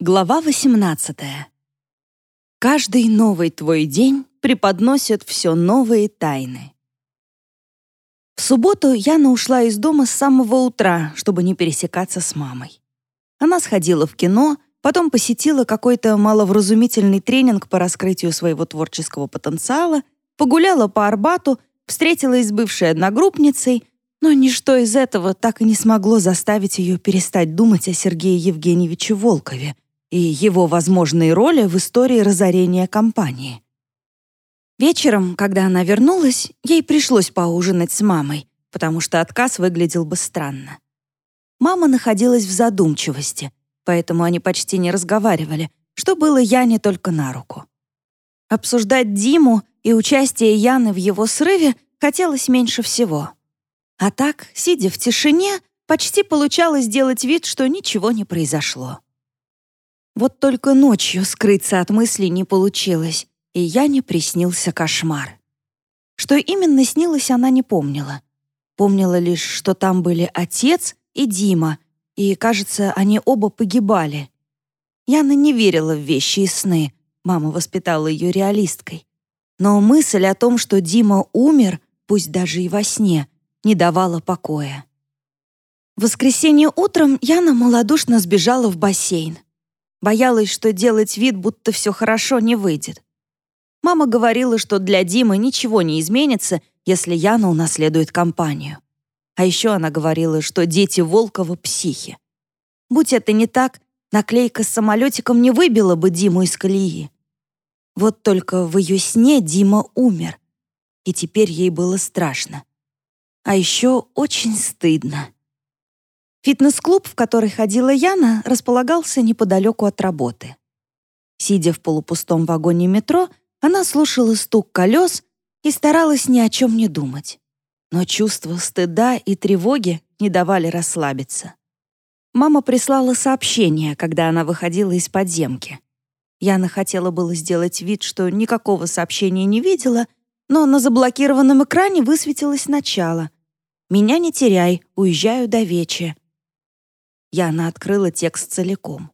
Глава 18. Каждый новый твой день преподносит все новые тайны. В субботу Яна ушла из дома с самого утра, чтобы не пересекаться с мамой. Она сходила в кино, потом посетила какой-то маловразумительный тренинг по раскрытию своего творческого потенциала, погуляла по Арбату, встретилась с бывшей одногруппницей, но ничто из этого так и не смогло заставить ее перестать думать о Сергее Евгеньевиче Волкове — и его возможные роли в истории разорения компании. Вечером, когда она вернулась, ей пришлось поужинать с мамой, потому что отказ выглядел бы странно. Мама находилась в задумчивости, поэтому они почти не разговаривали, что было Яне только на руку. Обсуждать Диму и участие Яны в его срыве хотелось меньше всего. А так, сидя в тишине, почти получалось делать вид, что ничего не произошло. Вот только ночью скрыться от мыслей не получилось, и я не приснился кошмар. Что именно снилось, она не помнила. Помнила лишь, что там были отец и Дима, и, кажется, они оба погибали. Яна не верила в вещи и сны, мама воспитала ее реалисткой. Но мысль о том, что Дима умер, пусть даже и во сне, не давала покоя. В воскресенье утром Яна малодушно сбежала в бассейн. Боялась, что делать вид, будто все хорошо, не выйдет. Мама говорила, что для Димы ничего не изменится, если Яна унаследует компанию. А еще она говорила, что дети Волкова — психи. Будь это не так, наклейка с самолетиком не выбила бы Диму из колеи. Вот только в ее сне Дима умер, и теперь ей было страшно. А еще очень стыдно. Фитнес-клуб, в который ходила Яна, располагался неподалеку от работы. Сидя в полупустом вагоне метро, она слушала стук колес и старалась ни о чем не думать. Но чувство стыда и тревоги не давали расслабиться. Мама прислала сообщение, когда она выходила из подземки. Яна хотела было сделать вид, что никакого сообщения не видела, но на заблокированном экране высветилось начало. «Меня не теряй, уезжаю до вечера. Яна открыла текст целиком.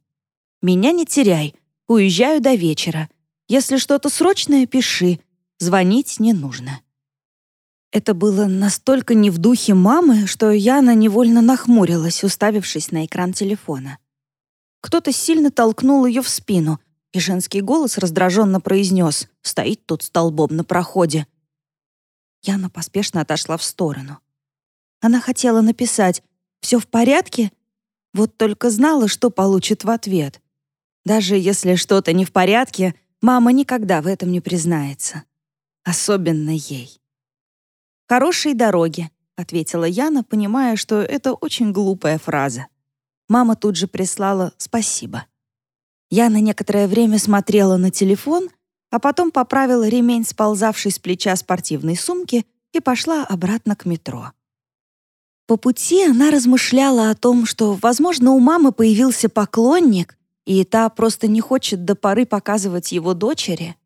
«Меня не теряй. Уезжаю до вечера. Если что-то срочное, пиши. Звонить не нужно». Это было настолько не в духе мамы, что Яна невольно нахмурилась, уставившись на экран телефона. Кто-то сильно толкнул ее в спину, и женский голос раздраженно произнес «Стоит тут столбом на проходе». Яна поспешно отошла в сторону. Она хотела написать «Все в порядке?» Вот только знала, что получит в ответ. Даже если что-то не в порядке, мама никогда в этом не признается. Особенно ей. «Хорошей дороги», — ответила Яна, понимая, что это очень глупая фраза. Мама тут же прислала «спасибо». Яна некоторое время смотрела на телефон, а потом поправила ремень, сползавший с плеча спортивной сумки, и пошла обратно к метро. По пути она размышляла о том, что, возможно, у мамы появился поклонник, и та просто не хочет до поры показывать его дочери.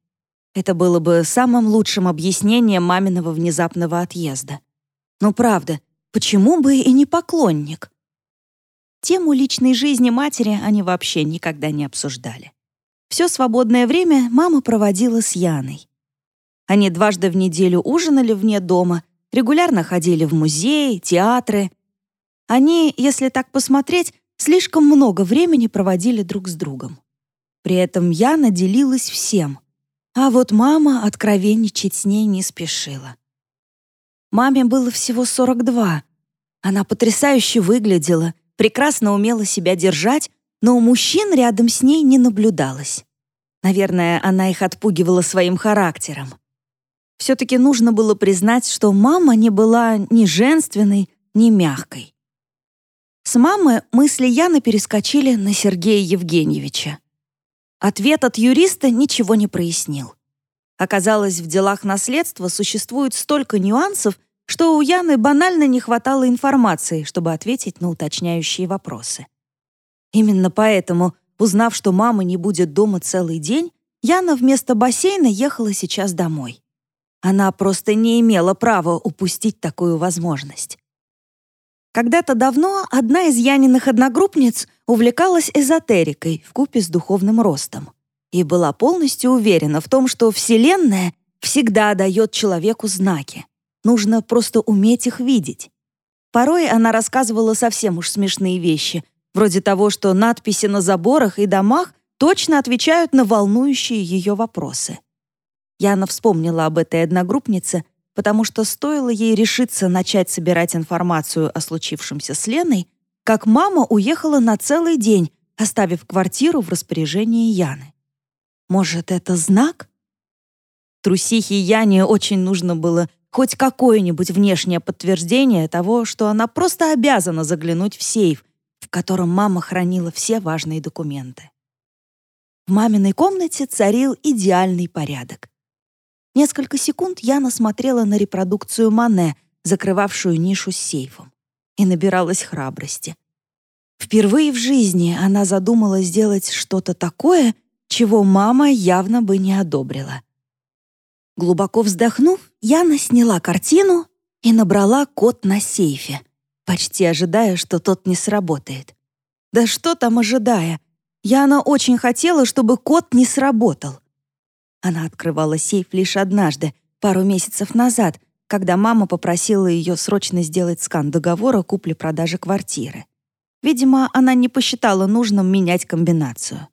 Это было бы самым лучшим объяснением маминого внезапного отъезда. Но правда, почему бы и не поклонник? Тему личной жизни матери они вообще никогда не обсуждали. Все свободное время мама проводила с Яной. Они дважды в неделю ужинали вне дома регулярно ходили в музеи, театры. Они, если так посмотреть, слишком много времени проводили друг с другом. При этом Яна делилась всем, а вот мама откровенничать с ней не спешила. Маме было всего 42. Она потрясающе выглядела, прекрасно умела себя держать, но у мужчин рядом с ней не наблюдалось. Наверное, она их отпугивала своим характером. Все-таки нужно было признать, что мама не была ни женственной, ни мягкой. С мамы мысли Яны перескочили на Сергея Евгеньевича. Ответ от юриста ничего не прояснил. Оказалось, в делах наследства существует столько нюансов, что у Яны банально не хватало информации, чтобы ответить на уточняющие вопросы. Именно поэтому, узнав, что мама не будет дома целый день, Яна вместо бассейна ехала сейчас домой. Она просто не имела права упустить такую возможность. Когда-то давно одна из Яниных одногруппниц увлекалась эзотерикой в купе с духовным ростом и была полностью уверена в том, что Вселенная всегда дает человеку знаки. Нужно просто уметь их видеть. Порой она рассказывала совсем уж смешные вещи, вроде того, что надписи на заборах и домах точно отвечают на волнующие ее вопросы. Яна вспомнила об этой одногруппнице, потому что стоило ей решиться начать собирать информацию о случившемся с Леной, как мама уехала на целый день, оставив квартиру в распоряжении Яны. Может, это знак? Трусихе Яне очень нужно было хоть какое-нибудь внешнее подтверждение того, что она просто обязана заглянуть в сейф, в котором мама хранила все важные документы. В маминой комнате царил идеальный порядок. Несколько секунд Яна смотрела на репродукцию Мане, закрывавшую нишу с сейфом, и набиралась храбрости. Впервые в жизни она задумала сделать что-то такое, чего мама явно бы не одобрила. Глубоко вздохнув, Яна сняла картину и набрала код на сейфе, почти ожидая, что тот не сработает. Да что там ожидая? Яна очень хотела, чтобы код не сработал. Она открывала сейф лишь однажды, пару месяцев назад, когда мама попросила ее срочно сделать скан договора купли-продажи квартиры. Видимо, она не посчитала нужным менять комбинацию.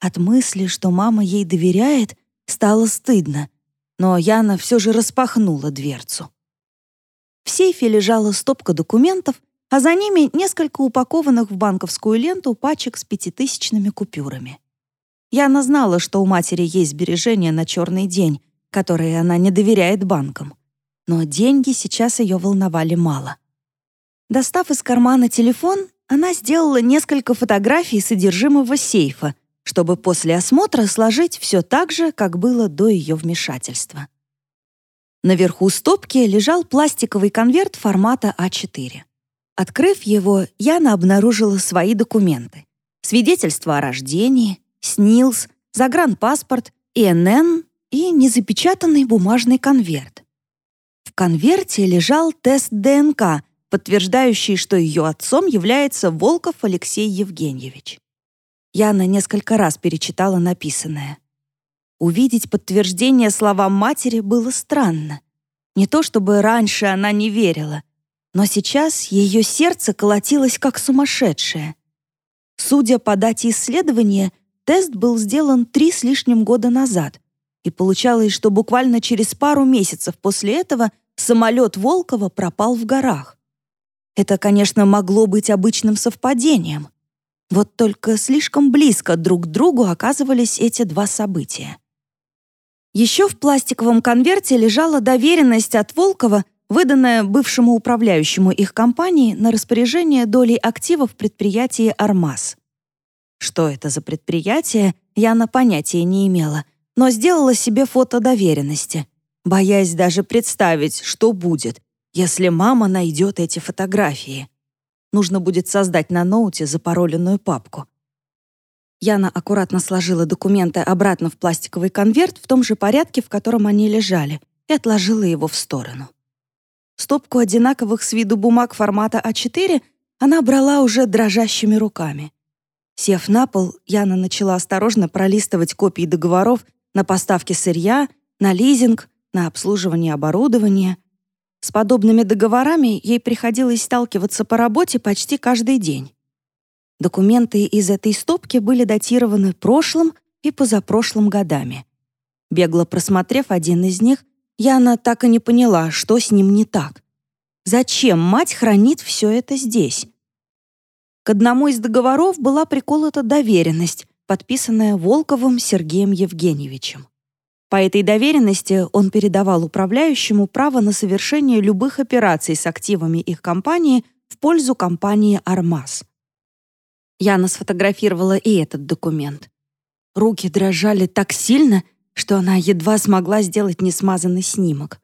От мысли, что мама ей доверяет, стало стыдно, но Яна все же распахнула дверцу. В сейфе лежала стопка документов, а за ними несколько упакованных в банковскую ленту пачек с пятитысячными купюрами. Яна знала, что у матери есть сбережения на черный день, которые она не доверяет банкам. Но деньги сейчас ее волновали мало. Достав из кармана телефон, она сделала несколько фотографий содержимого сейфа, чтобы после осмотра сложить все так же, как было до ее вмешательства. Наверху стопки лежал пластиковый конверт формата А4. Открыв его, Яна обнаружила свои документы. Свидетельство о рождении, СНИЛС, загранпаспорт, ИНН и незапечатанный бумажный конверт. В конверте лежал тест ДНК, подтверждающий, что ее отцом является Волков Алексей Евгеньевич. Яна несколько раз перечитала написанное. Увидеть подтверждение словам матери было странно. Не то чтобы раньше она не верила, но сейчас ее сердце колотилось как сумасшедшее. Судя по дате исследования, тест был сделан три с лишним года назад, и получалось, что буквально через пару месяцев после этого самолет Волкова пропал в горах. Это, конечно, могло быть обычным совпадением, вот только слишком близко друг к другу оказывались эти два события. Еще в пластиковом конверте лежала доверенность от Волкова, выданная бывшему управляющему их компании на распоряжение долей активов предприятии «Армаз». Что это за предприятие, я на понятия не имела, но сделала себе фото доверенности, боясь даже представить, что будет, если мама найдет эти фотографии. Нужно будет создать на ноуте запароленную папку. Яна аккуратно сложила документы обратно в пластиковый конверт в том же порядке, в котором они лежали, и отложила его в сторону. Стопку одинаковых с виду бумаг формата А4 она брала уже дрожащими руками. Сев на пол, Яна начала осторожно пролистывать копии договоров на поставки сырья, на лизинг, на обслуживание оборудования, с подобными договорами ей приходилось сталкиваться по работе почти каждый день. Документы из этой стопки были датированы прошлым и позапрошлым годами. Бегло просмотрев один из них, Яна так и не поняла, что с ним не так. Зачем мать хранит все это здесь? К одному из договоров была приколота доверенность, подписанная Волковым Сергеем Евгеньевичем. По этой доверенности он передавал управляющему право на совершение любых операций с активами их компании в пользу компании «Армаз». Яна сфотографировала и этот документ. Руки дрожали так сильно, что она едва смогла сделать несмазанный снимок.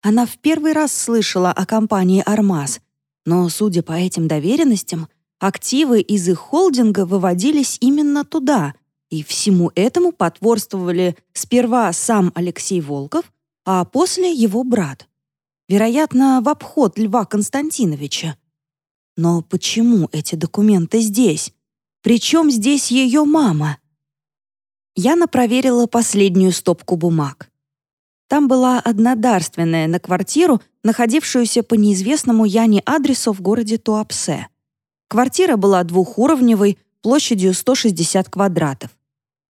Она в первый раз слышала о компании «Армаз», но, судя по этим доверенностям, активы из их холдинга выводились именно туда, и всему этому потворствовали сперва сам Алексей Волков, а после его брат. Вероятно, в обход Льва Константиновича. Но почему эти документы здесь? Причем здесь ее мама? Яна проверила последнюю стопку бумаг. Там была одна дарственная на квартиру, находившуюся по неизвестному Яне адресу в городе Туапсе. Квартира была двухуровневой, площадью 160 квадратов.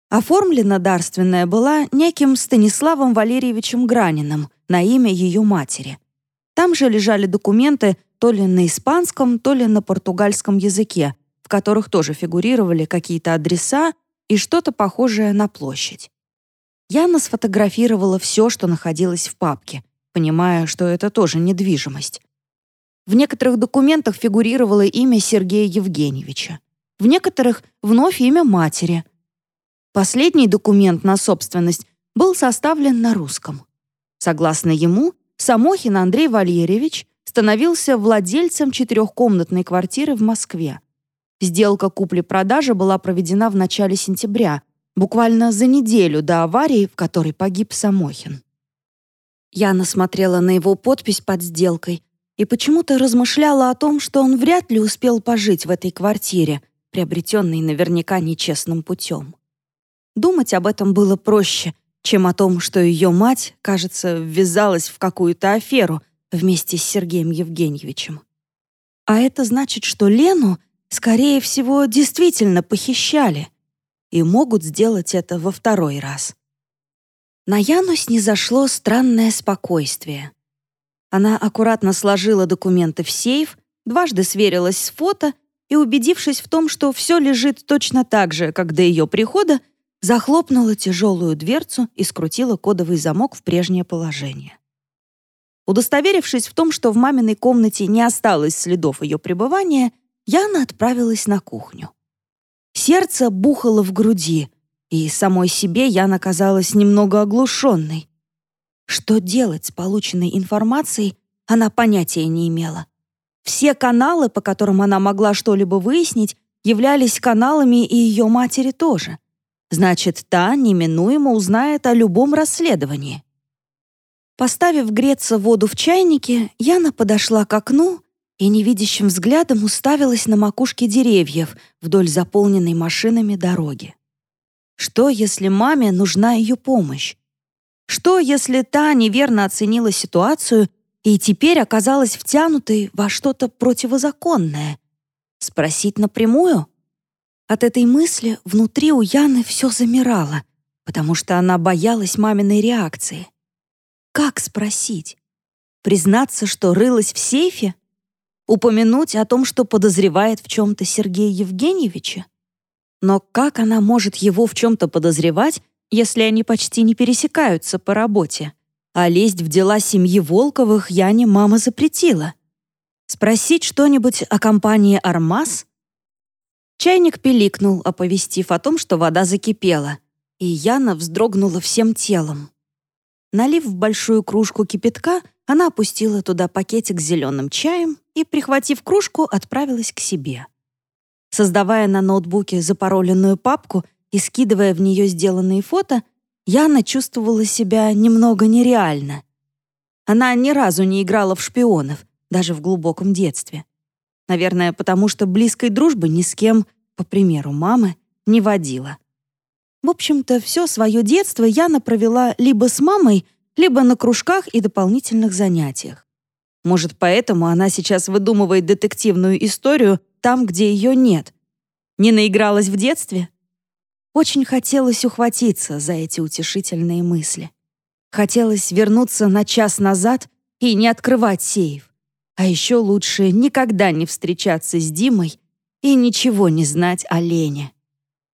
Оформлена дарственная была неким Станиславом Валерьевичем Граниным на имя ее матери. Там же лежали документы то ли на испанском, то ли на португальском языке, в которых тоже фигурировали какие-то адреса и что-то похожее на площадь. Яна сфотографировала все, что находилось в папке, понимая, что это тоже недвижимость. В некоторых документах фигурировало имя Сергея Евгеньевича, в некоторых — вновь имя матери. Последний документ на собственность был составлен на русском. Согласно ему, Самохин Андрей Валерьевич становился владельцем четырехкомнатной квартиры в Москве. Сделка купли-продажи была проведена в начале сентября, буквально за неделю до аварии, в которой погиб Самохин. Яна смотрела на его подпись под сделкой и почему-то размышляла о том, что он вряд ли успел пожить в этой квартире, приобретенной наверняка нечестным путем. Думать об этом было проще, чем о том, что ее мать, кажется, ввязалась в какую-то аферу вместе с Сергеем Евгеньевичем. А это значит, что Лену, скорее всего, действительно похищали — и могут сделать это во второй раз. На Яну снизошло странное спокойствие. Она аккуратно сложила документы в сейф, дважды сверилась с фото и, убедившись в том, что все лежит точно так же, как до ее прихода, захлопнула тяжелую дверцу и скрутила кодовый замок в прежнее положение. Удостоверившись в том, что в маминой комнате не осталось следов ее пребывания, Яна отправилась на кухню. Сердце бухало в груди, и самой себе я наказалась немного оглушенной. Что делать с полученной информацией, она понятия не имела. Все каналы, по которым она могла что-либо выяснить, являлись каналами и ее матери тоже. Значит, та неминуемо узнает о любом расследовании. Поставив греться воду в чайнике, Яна подошла к окну и невидящим взглядом уставилась на макушке деревьев вдоль заполненной машинами дороги. Что, если маме нужна ее помощь? Что, если та неверно оценила ситуацию и теперь оказалась втянутой во что-то противозаконное? Спросить напрямую? От этой мысли внутри у Яны все замирало, потому что она боялась маминой реакции. Как спросить? Признаться, что рылась в сейфе? Упомянуть о том, что подозревает в чем-то Сергея Евгеньевича? Но как она может его в чем-то подозревать, если они почти не пересекаются по работе? А лезть в дела семьи Волковых Яне мама запретила. Спросить что-нибудь о компании «Армаз»? Чайник пиликнул, оповестив о том, что вода закипела, и Яна вздрогнула всем телом. Налив в большую кружку кипятка, она опустила туда пакетик с зеленым чаем и, прихватив кружку, отправилась к себе. Создавая на ноутбуке запароленную папку и скидывая в нее сделанные фото, Яна чувствовала себя немного нереально. Она ни разу не играла в шпионов, даже в глубоком детстве. Наверное, потому что близкой дружбы ни с кем, по примеру мамы, не водила. В общем-то, все свое детство Яна провела либо с мамой, либо на кружках и дополнительных занятиях. Может, поэтому она сейчас выдумывает детективную историю там, где ее нет. Не наигралась в детстве? Очень хотелось ухватиться за эти утешительные мысли. Хотелось вернуться на час назад и не открывать сейф. А еще лучше никогда не встречаться с Димой и ничего не знать о Лене.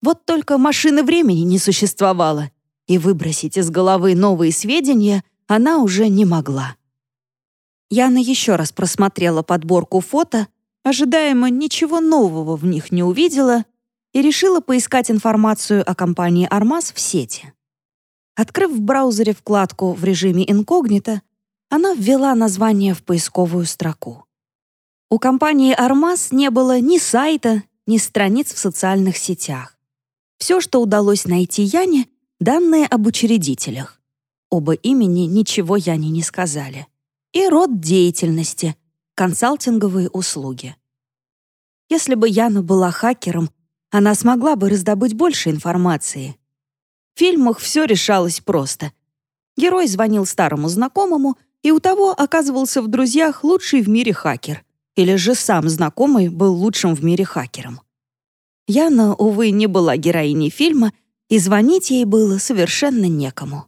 Вот только машины времени не существовало — и выбросить из головы новые сведения она уже не могла. Яна еще раз просмотрела подборку фото, ожидаемо ничего нового в них не увидела и решила поискать информацию о компании «Армаз» в сети. Открыв в браузере вкладку в режиме инкогнито, она ввела название в поисковую строку. У компании «Армаз» не было ни сайта, ни страниц в социальных сетях. Все, что удалось найти Яне, Данные об учредителях. Оба имени ничего Яне не сказали. И род деятельности — консалтинговые услуги. Если бы Яна была хакером, она смогла бы раздобыть больше информации. В фильмах все решалось просто. Герой звонил старому знакомому, и у того оказывался в друзьях лучший в мире хакер. Или же сам знакомый был лучшим в мире хакером. Яна, увы, не была героиней фильма, и звонить ей было совершенно некому.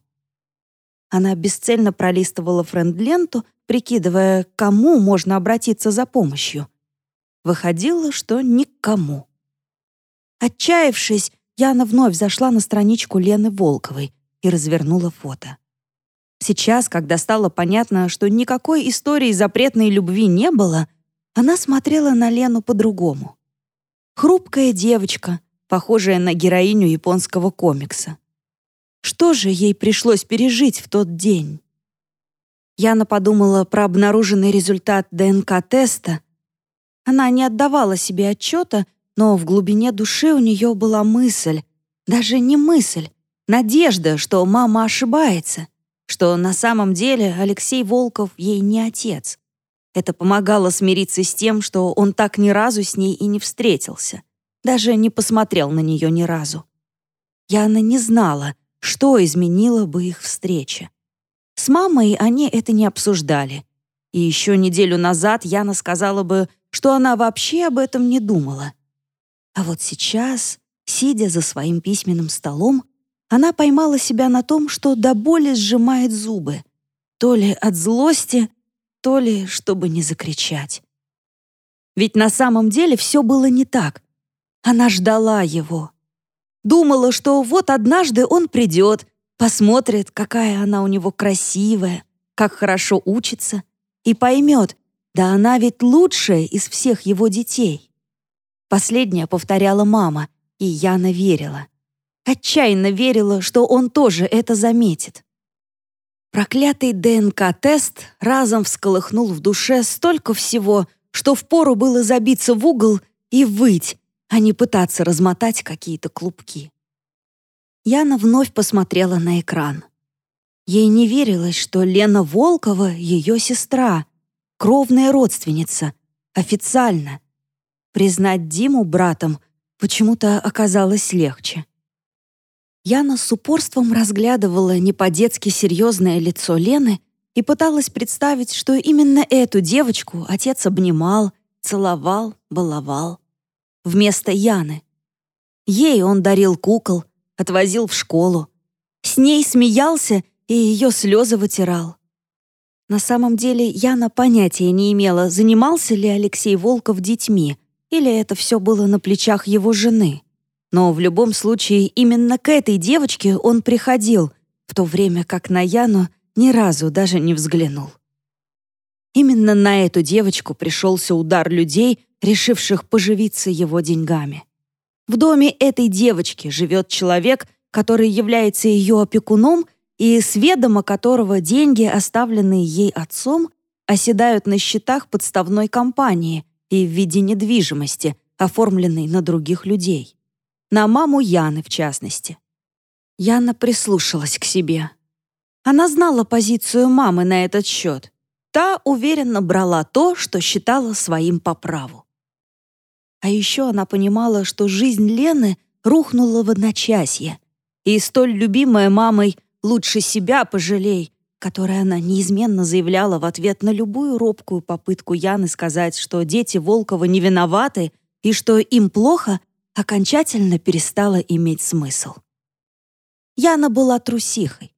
Она бесцельно пролистывала френд-ленту, прикидывая, кому можно обратиться за помощью. Выходило, что никому. Отчаявшись, Яна вновь зашла на страничку Лены Волковой и развернула фото. Сейчас, когда стало понятно, что никакой истории запретной любви не было, она смотрела на Лену по-другому. Хрупкая девочка, похожая на героиню японского комикса. Что же ей пришлось пережить в тот день? Яна подумала про обнаруженный результат ДНК-теста. Она не отдавала себе отчета, но в глубине души у нее была мысль, даже не мысль, надежда, что мама ошибается, что на самом деле Алексей Волков ей не отец. Это помогало смириться с тем, что он так ни разу с ней и не встретился, даже не посмотрел на нее ни разу. Яна не знала, что изменило бы их встреча. С мамой они это не обсуждали. И еще неделю назад Яна сказала бы, что она вообще об этом не думала. А вот сейчас, сидя за своим письменным столом, она поймала себя на том, что до боли сжимает зубы. То ли от злости, то ли чтобы не закричать. Ведь на самом деле все было не так. Она ждала его. Думала, что вот однажды он придет, посмотрит, какая она у него красивая, как хорошо учится, и поймет, да она ведь лучшая из всех его детей. Последняя повторяла мама, и Яна верила. Отчаянно верила, что он тоже это заметит. Проклятый ДНК-тест разом всколыхнул в душе столько всего, что впору было забиться в угол и выть, а не пытаться размотать какие-то клубки. Яна вновь посмотрела на экран. Ей не верилось, что Лена Волкова — ее сестра, кровная родственница, официально, Признать Диму братом почему-то оказалось легче. Яна с упорством разглядывала не по-детски серьезное лицо Лены и пыталась представить, что именно эту девочку отец обнимал, целовал, баловал. Вместо Яны. Ей он дарил кукол, отвозил в школу. С ней смеялся и ее слезы вытирал. На самом деле Яна понятия не имела, занимался ли Алексей Волков детьми, или это все было на плечах его жены. Но в любом случае именно к этой девочке он приходил, в то время как на Яну ни разу даже не взглянул. Именно на эту девочку пришелся удар людей, решивших поживиться его деньгами. В доме этой девочки живет человек, который является ее опекуном и с ведома которого деньги, оставленные ей отцом, оседают на счетах подставной компании, и в виде недвижимости, оформленной на других людей. На маму Яны, в частности. Яна прислушалась к себе. Она знала позицию мамы на этот счет. Та уверенно брала то, что считала своим по праву. А еще она понимала, что жизнь Лены рухнула в одночасье, и столь любимая мамой «лучше себя пожалей» которое она неизменно заявляла в ответ на любую робкую попытку Яны сказать, что дети Волкова не виноваты и что им плохо, окончательно перестала иметь смысл. Яна была трусихой.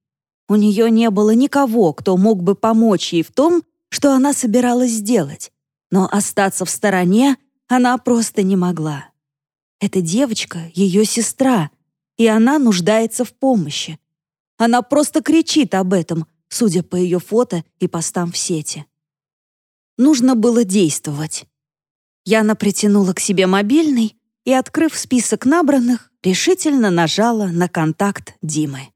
У нее не было никого, кто мог бы помочь ей в том, что она собиралась сделать. Но остаться в стороне она просто не могла. Эта девочка — ее сестра, и она нуждается в помощи. Она просто кричит об этом, судя по ее фото и постам в сети. Нужно было действовать. Яна притянула к себе мобильный и, открыв список набранных, решительно нажала на контакт Димы.